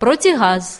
протигаз